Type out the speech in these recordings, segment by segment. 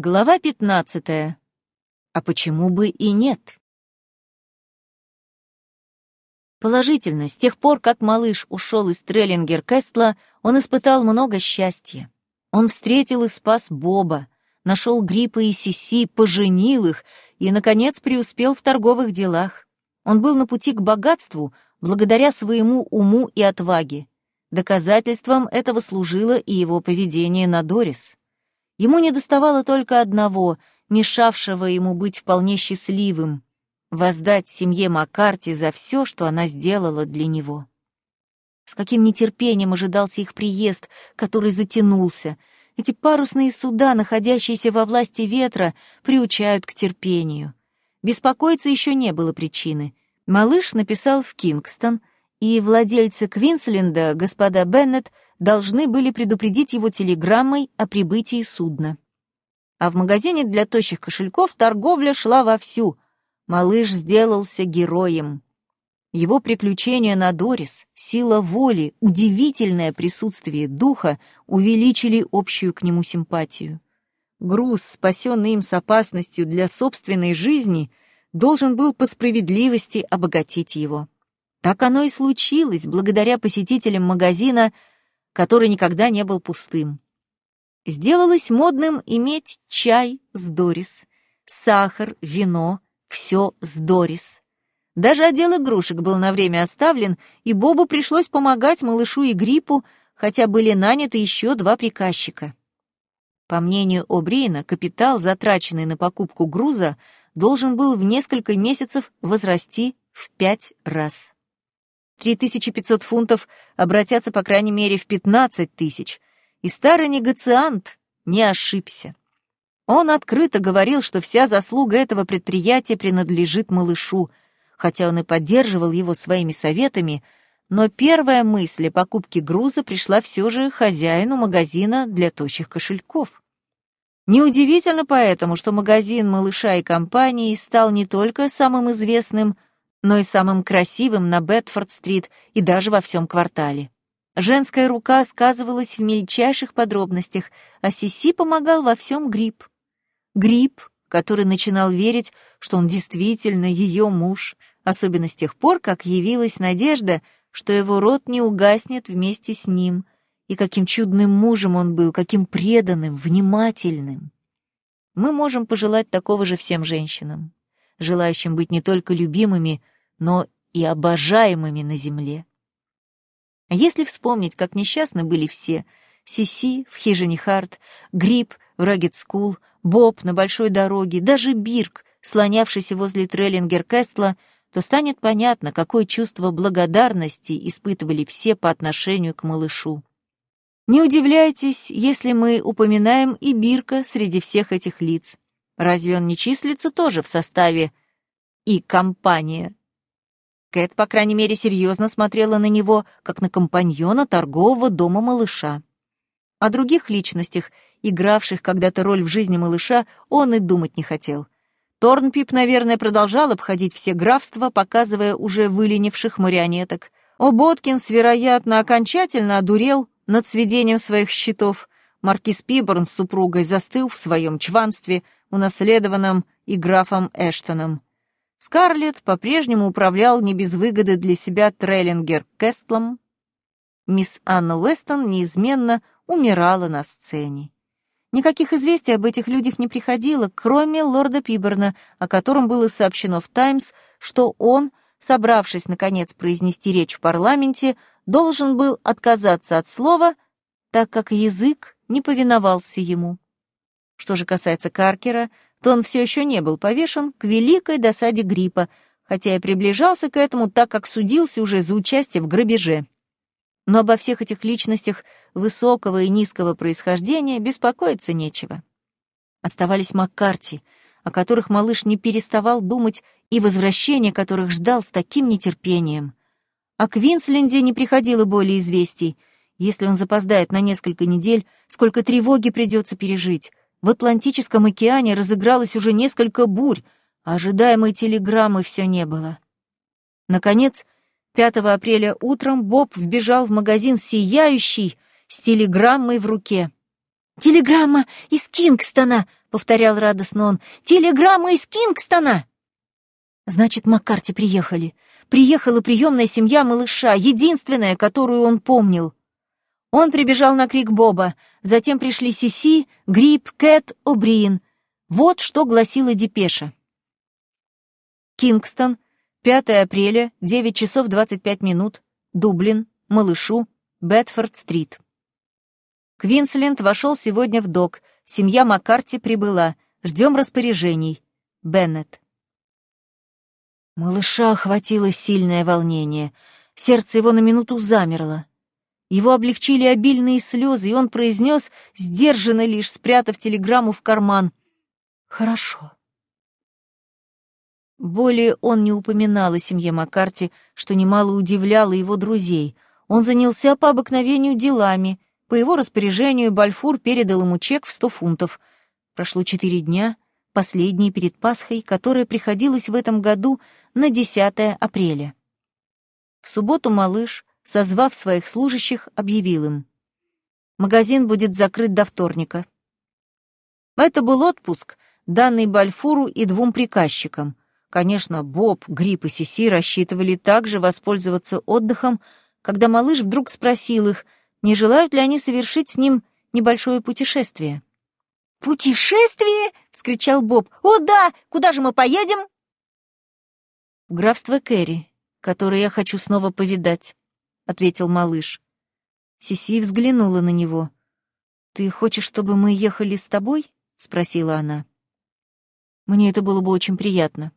Глава 15. А почему бы и нет? Положительно, с тех пор, как малыш ушел из Треллингер-Кестла, он испытал много счастья. Он встретил и спас Боба, нашел Гриппа и Сиси, поженил их и, наконец, преуспел в торговых делах. Он был на пути к богатству благодаря своему уму и отваге. Доказательством этого служило и его поведение на Дорис. Ему недоставало только одного, мешавшего ему быть вполне счастливым — воздать семье Маккарти за все, что она сделала для него. С каким нетерпением ожидался их приезд, который затянулся. Эти парусные суда, находящиеся во власти ветра, приучают к терпению. Беспокоиться еще не было причины. Малыш написал в Кингстон, и владельцы Квинсленда, господа Беннет, должны были предупредить его телеграммой о прибытии судна. А в магазине для тощих кошельков торговля шла вовсю. Малыш сделался героем. Его приключения на Дорис, сила воли, удивительное присутствие духа увеличили общую к нему симпатию. Груз, спасенный им с опасностью для собственной жизни, должен был по справедливости обогатить его. Так оно и случилось благодаря посетителям магазина который никогда не был пустым. Сделалось модным иметь чай с Дорис, сахар, вино, все с Дорис. Даже отдел игрушек был на время оставлен, и Бобу пришлось помогать малышу и Гриппу, хотя были наняты еще два приказчика. По мнению О'Бриена, капитал, затраченный на покупку груза, должен был в несколько месяцев возрасти в пять раз. 3500 фунтов обратятся, по крайней мере, в 15 тысяч. И старый негациант не ошибся. Он открыто говорил, что вся заслуга этого предприятия принадлежит малышу, хотя он и поддерживал его своими советами, но первая мысль о покупке груза пришла все же хозяину магазина для тощих кошельков. Неудивительно поэтому, что магазин малыша и компании стал не только самым известным, но и самым красивым на Бетфорд-стрит и даже во всем квартале. Женская рука сказывалась в мельчайших подробностях, а Сиси помогал во всем Гриб. Гриб, который начинал верить, что он действительно ее муж, особенно с тех пор, как явилась надежда, что его род не угаснет вместе с ним, и каким чудным мужем он был, каким преданным, внимательным. Мы можем пожелать такого же всем женщинам желающим быть не только любимыми, но и обожаемыми на земле. А если вспомнить, как несчастны были все — Сиси в хижине Харт, Грип в Ragged School, Боб на большой дороге, даже Бирк, слонявшийся возле Треллингар-Кестла, то станет понятно, какое чувство благодарности испытывали все по отношению к малышу. Не удивляйтесь, если мы упоминаем и Бирка среди всех этих лиц. Разве он не числится тоже в составе и компания? Кэт, по крайней мере, серьезно смотрела на него, как на компаньона торгового дома малыша. О других личностях, игравших когда-то роль в жизни малыша, он и думать не хотел. Торнпип, наверное, продолжал обходить все графства, показывая уже выленивших марионеток. О Боткинс, вероятно, окончательно одурел над сведением своих счетов. Маркиз Пиборн с супругой застыл в своем чванстве — унаследованном и графом Эштоном. Скарлетт по-прежнему управлял не без выгоды для себя Треллингер Кестлом. Мисс Анна Уэстон неизменно умирала на сцене. Никаких известий об этих людях не приходило, кроме лорда Пиберна, о котором было сообщено в «Таймс», что он, собравшись, наконец, произнести речь в парламенте, должен был отказаться от слова, так как язык не повиновался ему. Что же касается Каркера, то он все еще не был повешен к великой досаде гриппа, хотя и приближался к этому, так как судился уже за участие в грабеже. Но обо всех этих личностях высокого и низкого происхождения беспокоиться нечего. Оставались Маккарти, о которых малыш не переставал думать и возвращение которых ждал с таким нетерпением. О Квинсленде не приходило более известий. Если он запоздает на несколько недель, сколько тревоги придется пережить. В Атлантическом океане разыгралось уже несколько бурь, а ожидаемой телеграммы все не было. Наконец, 5 апреля утром Боб вбежал в магазин сияющий, с телеграммой в руке. «Телеграмма из Кингстона!» — повторял радостно он. «Телеграмма из Кингстона!» Значит, Маккарти приехали. Приехала приемная семья малыша, единственная, которую он помнил. Он прибежал на крик Боба, затем пришли Сиси, Гриб, Кэт, О'Бриен. Вот что гласила депеша. Кингстон, 5 апреля, 9 часов 25 минут, Дублин, малышу, Бетфорд-стрит. Квинсленд вошел сегодня в док, семья Маккарти прибыла, ждем распоряжений. Беннет. Малыша охватило сильное волнение. Сердце его на минуту замерло. Его облегчили обильные слезы, и он произнес, сдержанно лишь спрятав телеграмму в карман. «Хорошо». Более он не упоминал о семье Маккарти, что немало удивляло его друзей. Он занялся по обыкновению делами. По его распоряжению Бальфур передал ему чек в сто фунтов. Прошло четыре дня, последний перед Пасхой, которая приходилась в этом году на 10 апреля. В субботу малыш, созвав своих служащих, объявил им. Магазин будет закрыт до вторника. Это был отпуск, данный Бальфуру и двум приказчикам. Конечно, Боб, Грипп и Сиси рассчитывали также воспользоваться отдыхом, когда малыш вдруг спросил их, не желают ли они совершить с ним небольшое путешествие. «Путешествие?» — вскричал Боб. «О, да! Куда же мы поедем?» «В графство Кэрри, которое я хочу снова повидать», — ответил малыш. Сиси взглянула на него. «Ты хочешь, чтобы мы ехали с тобой?» — спросила она. «Мне это было бы очень приятно».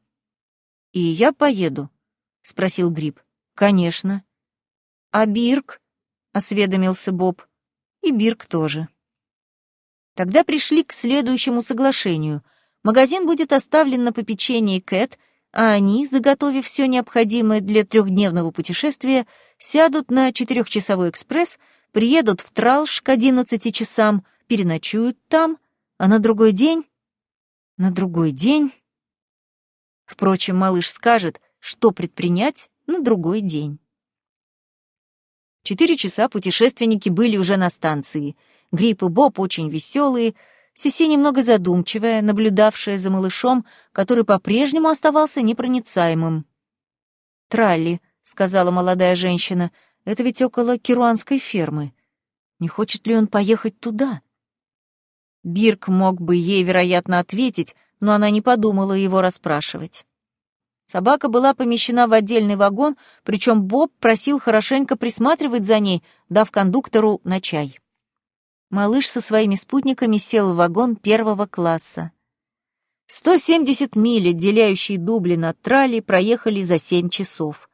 «И я поеду?» — спросил Гриб. «Конечно». «А Бирк?» — осведомился Боб. «И Бирк тоже». Тогда пришли к следующему соглашению. Магазин будет оставлен на попечении Кэт — а они, заготовив все необходимое для трехдневного путешествия, сядут на четырехчасовой экспресс, приедут в Тралш к одиннадцати часам, переночуют там, а на другой день... На другой день... Впрочем, малыш скажет, что предпринять на другой день. Четыре часа путешественники были уже на станции. Грипп и Боб очень веселые, Сиси немного задумчивая, наблюдавшая за малышом, который по-прежнему оставался непроницаемым. «Тралли», — сказала молодая женщина, — «это ведь около керуанской фермы. Не хочет ли он поехать туда?» Бирк мог бы ей, вероятно, ответить, но она не подумала его расспрашивать. Собака была помещена в отдельный вагон, причем Боб просил хорошенько присматривать за ней, дав кондуктору на чай малыш со своими спутниками сел в вагон первого класса. 170 миль, отделяющие Дублин от Трали, проехали за 7 часов.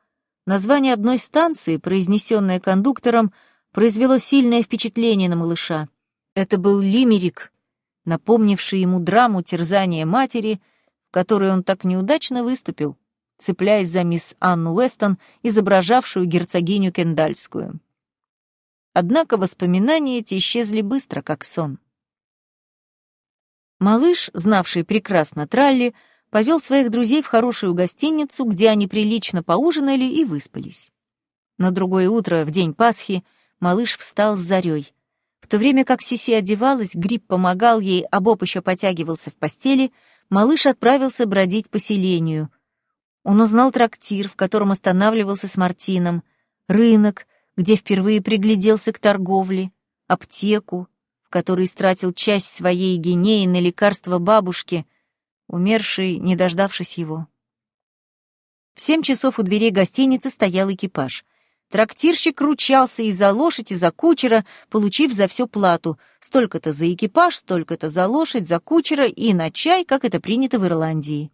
Название одной станции, произнесенное кондуктором, произвело сильное впечатление на малыша. Это был Лимерик, напомнивший ему драму терзания матери, в которой он так неудачно выступил, цепляясь за мисс Анну Уэстон, изображавшую герцогиню Кендальскую. Однако воспоминания эти исчезли быстро, как сон. Малыш, знавший прекрасно Тралли, повел своих друзей в хорошую гостиницу, где они прилично поужинали и выспались. На другое утро, в день Пасхи, малыш встал с зарей. В то время как Сиси одевалась, Гриб помогал ей, а Боб еще потягивался в постели, малыш отправился бродить по селению. Он узнал трактир, в котором останавливался с Мартином, рынок, где впервые пригляделся к торговле, аптеку, в которой истратил часть своей гинеи на лекарство бабушки, умершей, не дождавшись его. В семь часов у дверей гостиницы стоял экипаж. Трактирщик ручался и за лошадь, и за кучера, получив за все плату. Столько-то за экипаж, столько-то за лошадь, за кучера и на чай, как это принято в Ирландии.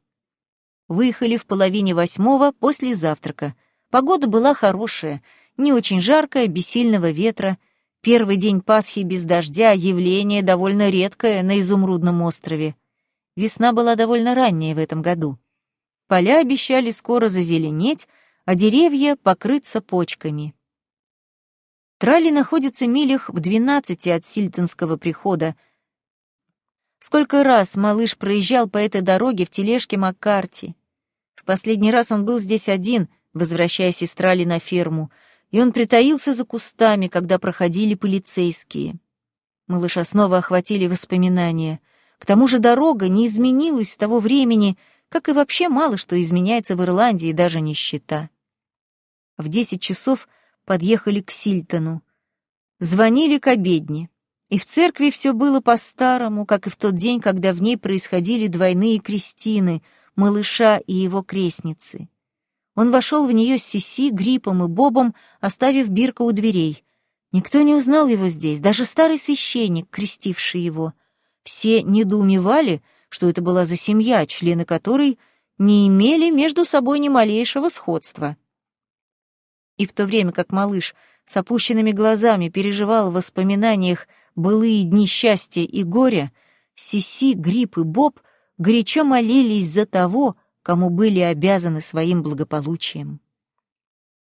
Выехали в половине восьмого после завтрака. Погода была хорошая — не очень жаркое, без сильного ветра. Первый день Пасхи без дождя — явление довольно редкое на Изумрудном острове. Весна была довольно ранняя в этом году. Поля обещали скоро зазеленеть, а деревья покрыться почками. Тралли находится милях в двенадцати от Сильтонского прихода. Сколько раз малыш проезжал по этой дороге в тележке Маккарти. В последний раз он был здесь один, возвращаясь из Тралли на ферму — и он притаился за кустами, когда проходили полицейские. Малыша снова охватили воспоминания. К тому же дорога не изменилась с того времени, как и вообще мало что изменяется в Ирландии, даже нищета. В десять часов подъехали к Сильтону. Звонили к обедне. И в церкви все было по-старому, как и в тот день, когда в ней происходили двойные крестины, малыша и его крестницы. Он вошел в нее с Сиси, Гриппом и Бобом, оставив Бирка у дверей. Никто не узнал его здесь, даже старый священник, крестивший его. Все недоумевали, что это была за семья, члены которой не имели между собой ни малейшего сходства. И в то время как малыш с опущенными глазами переживал в воспоминаниях былые дни счастья и горя, Сиси, Грипп и Боб горячо молились за того, кому были обязаны своим благополучием.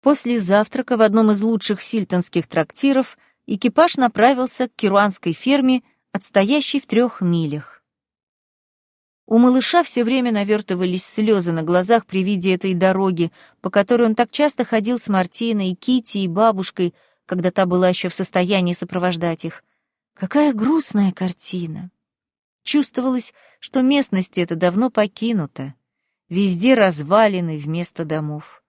После завтрака в одном из лучших сильтонских трактиров экипаж направился к керуанской ферме, отстоящей в трех милях. У малыша все время навертывались слезы на глазах при виде этой дороги, по которой он так часто ходил с Мартиной, Кити и бабушкой, когда та была еще в состоянии сопровождать их. Какая грустная картина! Чувствовалось, что местность эта давно покинута. Везде развалины вместо домов.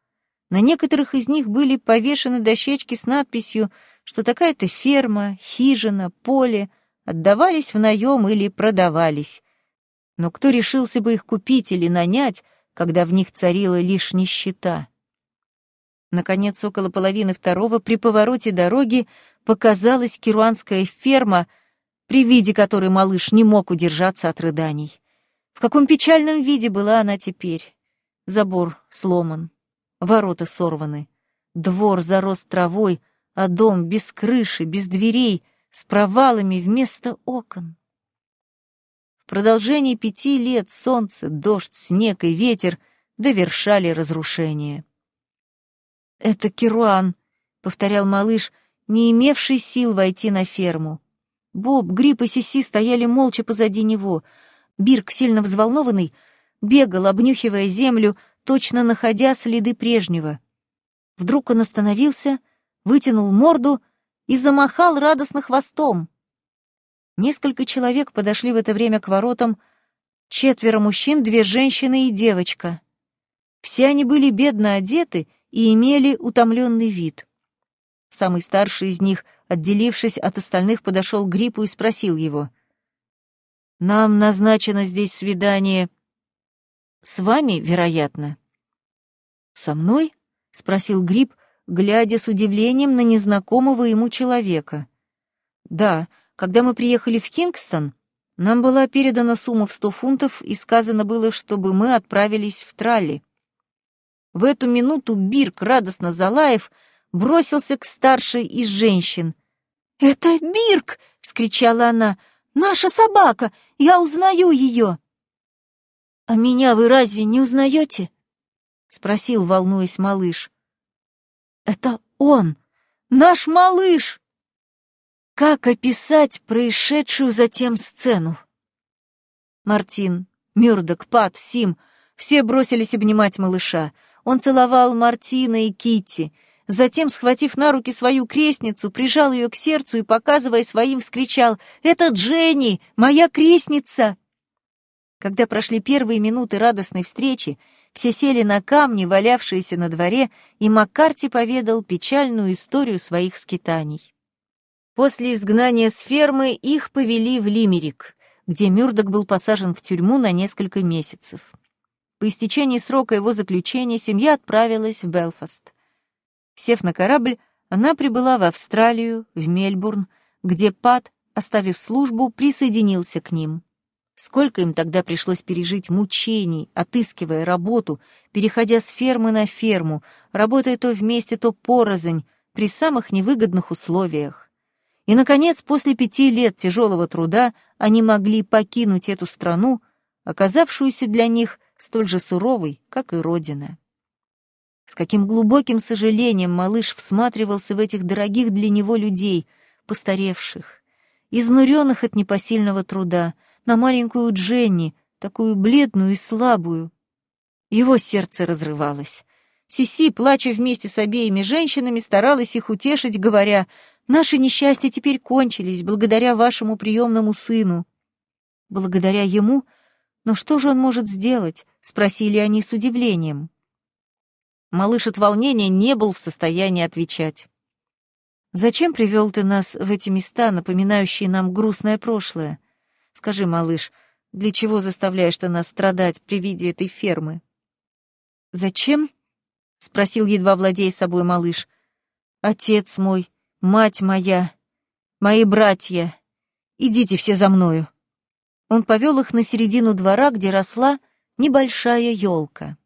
На некоторых из них были повешены дощечки с надписью, что такая-то ферма, хижина, поле отдавались в наем или продавались. Но кто решился бы их купить или нанять, когда в них царила лишь нищета? Наконец, около половины второго, при повороте дороги, показалась керуанская ферма, при виде которой малыш не мог удержаться от рыданий. В каком печальном виде была она теперь. Забор сломан, ворота сорваны, двор зарос травой, а дом без крыши, без дверей, с провалами вместо окон. В продолжении пяти лет солнце, дождь, снег и ветер довершали разрушение. «Это Керуан», — повторял малыш, не имевший сил войти на ферму. Боб, Гриб и Сиси стояли молча позади него — Бирк, сильно взволнованный, бегал, обнюхивая землю, точно находя следы прежнего. Вдруг он остановился, вытянул морду и замахал радостно хвостом. Несколько человек подошли в это время к воротам, четверо мужчин, две женщины и девочка. Все они были бедно одеты и имели утомленный вид. Самый старший из них, отделившись от остальных, подошел к Гриппу и спросил его — нам назначено здесь свидание с вами, вероятно. Со мной? спросил Гриб, глядя с удивлением на незнакомого ему человека. Да, когда мы приехали в Кингстон, нам была передана сумма в сто фунтов, и сказано было, чтобы мы отправились в Тралли. В эту минуту Бирк, радостно залаев, бросился к старшей из женщин. «Это Бирк!» — вскричала она. Наша собака! Я узнаю ее!» «А меня вы разве не узнаете?» — спросил, волнуясь малыш. «Это он! Наш малыш!» Как описать происшедшую затем сцену? Мартин, Мюрдок, Пат, Сим — все бросились обнимать малыша. Он целовал Мартина и Китти, Затем, схватив на руки свою крестницу, прижал ее к сердцу и, показывая своим, вскричал «Это Дженни, моя крестница!» Когда прошли первые минуты радостной встречи, все сели на камни, валявшиеся на дворе, и Маккарти поведал печальную историю своих скитаний. После изгнания с фермы их повели в Лимерик, где Мюрдок был посажен в тюрьму на несколько месяцев. По истечении срока его заключения семья отправилась в Белфаст. Сев на корабль, она прибыла в Австралию, в Мельбурн, где Пат, оставив службу, присоединился к ним. Сколько им тогда пришлось пережить мучений, отыскивая работу, переходя с фермы на ферму, работая то вместе, то порознь, при самых невыгодных условиях. И, наконец, после пяти лет тяжелого труда они могли покинуть эту страну, оказавшуюся для них столь же суровой, как и родина. С каким глубоким сожалением малыш всматривался в этих дорогих для него людей, постаревших, изнуренных от непосильного труда, на маленькую Дженни, такую бледную и слабую. Его сердце разрывалось. Сиси, плача вместе с обеими женщинами, старалась их утешить, говоря, «Наши несчастья теперь кончились благодаря вашему приемному сыну». Благодаря ему? Но что же он может сделать? Спросили они с удивлением. Малыш от волнения не был в состоянии отвечать. «Зачем привел ты нас в эти места, напоминающие нам грустное прошлое? Скажи, малыш, для чего заставляешь ты нас страдать при виде этой фермы?» «Зачем?» — спросил, едва владея собой малыш. «Отец мой, мать моя, мои братья, идите все за мною». Он повел их на середину двора, где росла небольшая елка.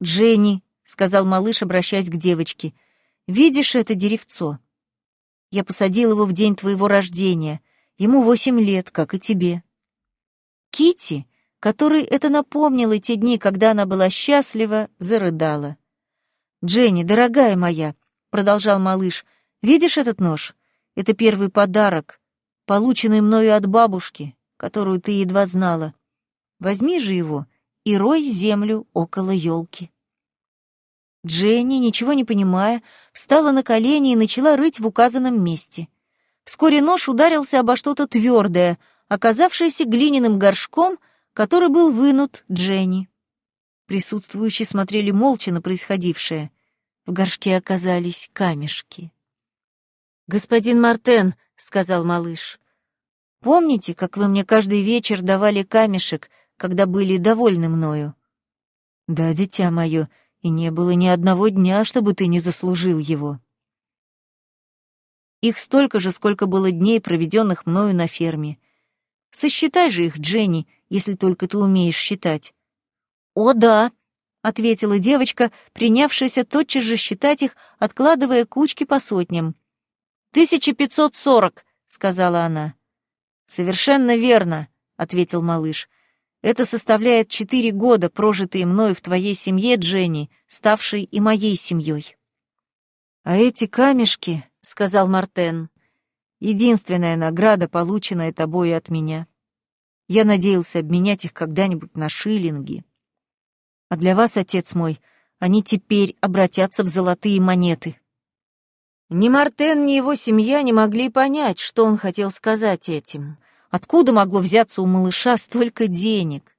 «Дженни», — сказал малыш, обращаясь к девочке, — «видишь это деревцо? Я посадил его в день твоего рождения. Ему восемь лет, как и тебе». Кити которой это напомнило те дни, когда она была счастлива, зарыдала. «Дженни, дорогая моя», — продолжал малыш, — «видишь этот нож? Это первый подарок, полученный мною от бабушки, которую ты едва знала. Возьми же его и рой землю около елки». Дженни, ничего не понимая, встала на колени и начала рыть в указанном месте. Вскоре нож ударился обо что-то твердое, оказавшееся глиняным горшком — который был вынут Дженни. Присутствующие смотрели молча на происходившее. В горшке оказались камешки. «Господин Мартен», — сказал малыш, — «помните, как вы мне каждый вечер давали камешек, когда были довольны мною?» «Да, дитя мое, и не было ни одного дня, чтобы ты не заслужил его». Их столько же, сколько было дней, проведенных мною на ферме. Сосчитай же их, Дженни, если только ты умеешь считать». «О, да», — ответила девочка, принявшаяся тотчас же считать их, откладывая кучки по сотням. «Тысяча пятьсот сорок», — сказала она. «Совершенно верно», — ответил малыш. «Это составляет четыре года, прожитые мною в твоей семье, Дженни, ставшей и моей семьей». «А эти камешки», — сказал Мартен, — «единственная награда, полученная тобой от меня». Я надеялся обменять их когда-нибудь на шиллинги. А для вас, отец мой, они теперь обратятся в золотые монеты. Ни Мартен, ни его семья не могли понять, что он хотел сказать этим. Откуда могло взяться у малыша столько денег?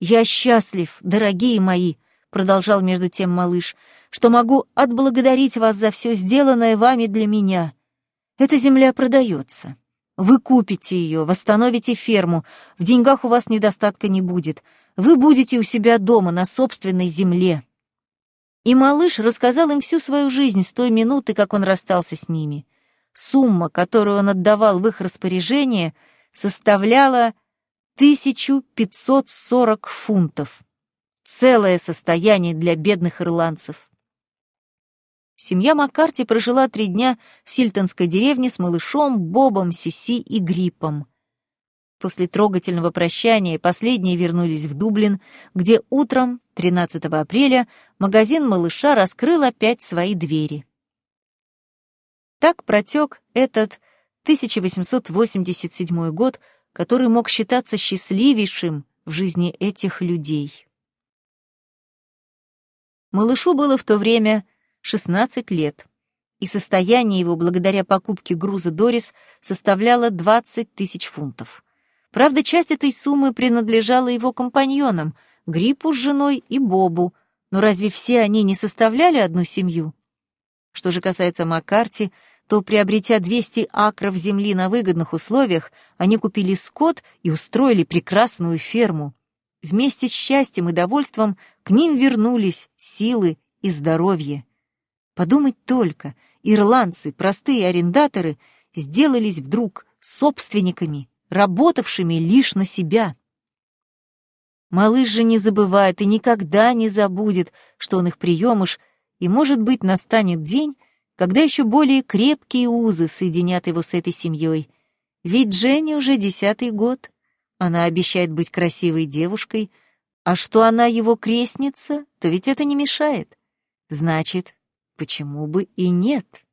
«Я счастлив, дорогие мои», — продолжал между тем малыш, «что могу отблагодарить вас за все сделанное вами для меня. Эта земля продается. Вы купите ее, восстановите ферму, в деньгах у вас недостатка не будет. Вы будете у себя дома, на собственной земле». И малыш рассказал им всю свою жизнь с той минуты, как он расстался с ними. Сумма, которую он отдавал в их распоряжение, составляла 1540 фунтов. Целое состояние для бедных ирландцев. Семья Маккарти прожила три дня в Сильтонской деревне с малышом, Бобом, Сиси и Гриппом. После трогательного прощания последние вернулись в Дублин, где утром, 13 апреля, магазин малыша раскрыл опять свои двери. Так протек этот 1887 год, который мог считаться счастливейшим в жизни этих людей. Малышу было в то время 16 лет, и состояние его благодаря покупке груза Дорис составляло 20 тысяч фунтов. Правда, часть этой суммы принадлежала его компаньонам, Гриппу с женой и Бобу, но разве все они не составляли одну семью? Что же касается Маккарти, то, приобретя 200 акров земли на выгодных условиях, они купили скот и устроили прекрасную ферму. Вместе с счастьем и довольством к ним вернулись силы и здоровье. Подумать только, ирландцы, простые арендаторы, сделались вдруг собственниками, работавшими лишь на себя. Малыш же не забывает и никогда не забудет, что он их приемыш, и, может быть, настанет день, когда еще более крепкие узы соединят его с этой семьей. Ведь Дженни уже десятый год. Она обещает быть красивой девушкой, а что она его крестница, то ведь это не мешает. Значит, почему бы и нет?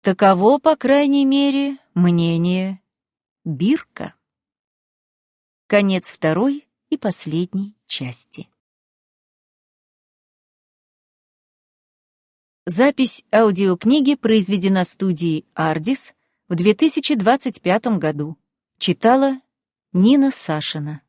Таково, по крайней мере, мнение Бирка. Конец второй и последней части. Запись аудиокниги произведена студией «Ардис» в 2025 году. Читала Нина Сашина